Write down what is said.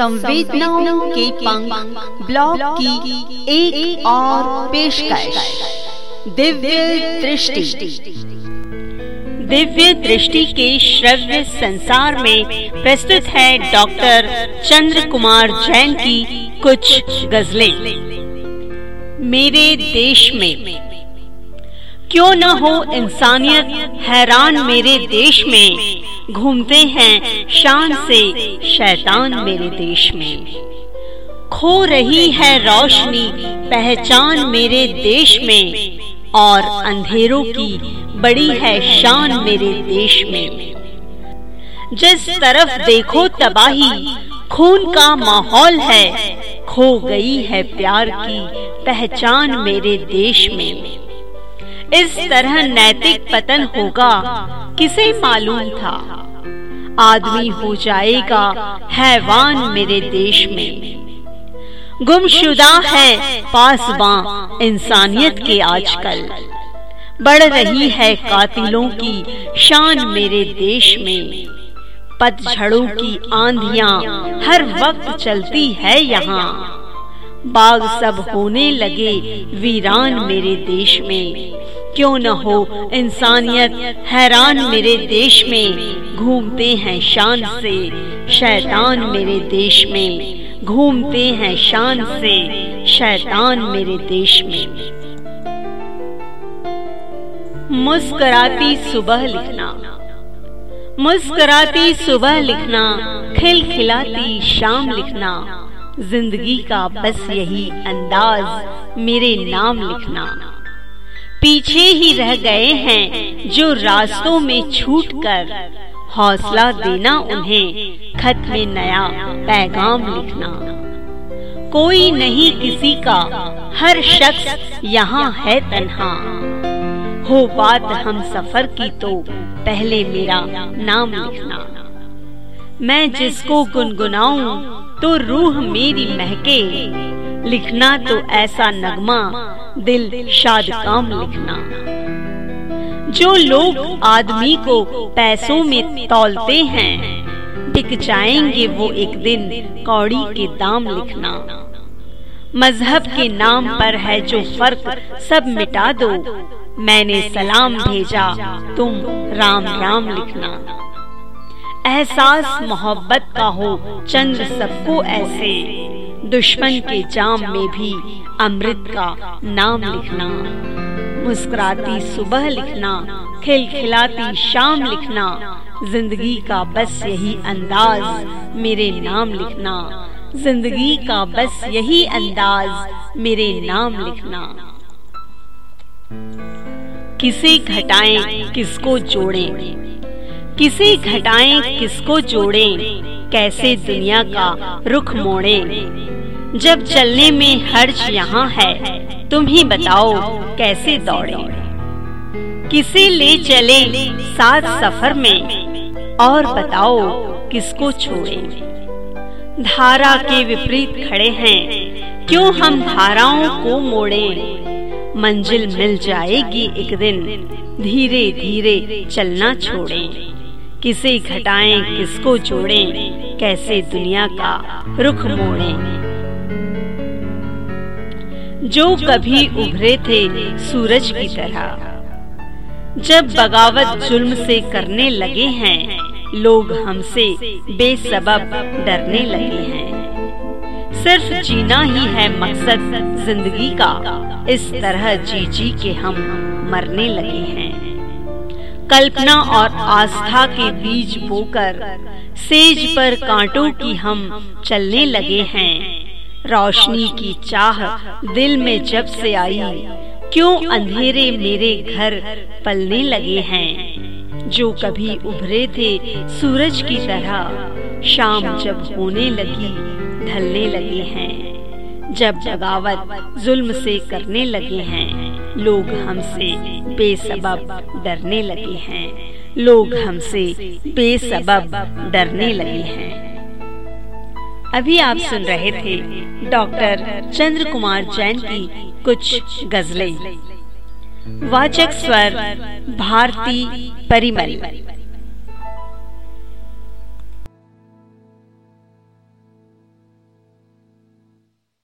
संवेदनाओं के पंख ब्लॉग की एक, एक और पेशकश। दिव्य दृष्टि। दिव्य दृष्टि के श्रव्य संसार में प्रस्तुत है डॉक्टर चंद्र कुमार जैन की कुछ गजलें। मेरे देश में क्यों न हो इंसानियत हैरान मेरे देश में? घूमते हैं शान से शैतान मेरे देश में। खो रही है रोशनी पहचान मेरे देश में, और अंधेरों की बड़ी है शान मेरे देश में। जिस तरफ़ देखो तबाही, खून का माहौल है, खो गई है प्यार की पहचान मेरे देश में। इस तरह नैतिक पतन होगा, किसे मालूम था? आदमी हो जाएगा हैवान मेरे देश में। गुमशुदा है पासबा इंसानियत के आजकल। बढ़ रही है कातिलों की शान मेरे देश में। पतझड़ों की आंधियाँ हर वक्त चलती है यहाँ। बाग सब होने लगे वीरान मेरे देश में। क्यों न हो? इंसानियत हैरान मेरे देश में घूमते हैं शान से। शैतान मेरे देश में घूमते हैं शान से। शैतान मेरे देश में। मुस्कराती सुबह लिखना। मुस्कराती सुबह लिखना, खिलखिलाती शाम लिखना। ज़िंदगी का बस यही अंदाज, मेरे नाम लिखना। पीछे ही रह गए हैं, जो रास्तों में छूट कर हौसला देना उन्हें, खत में नया पैगाम लिखना। कोई नहीं किसी का, हर शख्स यहाँ है तन्हा। हो बात हम सफ़र की तो पहले मेरा नाम लिखना। मैं जिसको गुनगुनाऊं तो रूह मेरी महके। लिखना तो ऐसा नगमा दिल शाद काम लिखना। जो लोग आदमी को पैसों में तौलते हैं, टिक जाएँगे वो एक दिन कौड़ी के दाम लिखना। मज़हब के नाम पर है जो फ़र्क सब मिटा दो। मैंने सलाम भेजा, तुम राम राम लिखना। एहसास मोहब्बत का हो चंद्र सबको ऐसे। दुश्मन के जाम में भी अमृत का नाम लिखना। मुस्कुराती सुबह लिखना, खिलखिलाती शाम लिखना। ज़िंदगी का बस यही अंदाज, मेरे नाम लिखना। ज़िंदगी का बस यही अंदाज, मेरे नाम लिखना। किसे घटाएँ, किसको जोड़ें? किसे घटाएँ, किसको जोड़ें? कैसे दुनिया का रुख मोड़ें? जब चलने में हर्ष यहाँ है, तुम ही बताओ कैसे दौड़े? किसे ले चले साथ सफ़र में? और बताओ किसको छोड़े? धारा के विपरीत खड़े हैं, क्यों हम धाराओं को मोड़े? मंजिल मिल जाएगी एक दिन, धीरे धीरे चलना छोड़े। किसे घटाएँ, किसको जोड़ें, कैसे दुनिया का रुख मोड़ें? जो कभी उभरे थे सूरज की तरह। जब बगावत जुल्म से करने लगे हैं, लोग हमसे बेसबब डरने लगे हैं। सिर्फ़ जीना ही है मकसद ज़िंदगी का, इस तरह जी जी के हम मरने लगे हैं। कल्पना और आस्था के बीज बोकर, सेज पर कांटों की हम चलने लगे हैं। रोशनी की चाह दिल में जब से आई, क्यों अंधेरे मेरे घर पलने लगे हैं? जो कभी उभरे थे सूरज की तरह, शाम जब होने लगी, ढलने लगे हैं। जब बगावत जुल्म से करने लगे हैं, लोग हमसे बेसबब डरने लगे हैं। लोग हमसे बेसबब डरने लगे हैं। अभी आप सुन रहे थे डॉक्टर चंद्र कुमार जैन की कुछ गजलें। वाचक स्वर, भारती परिमल।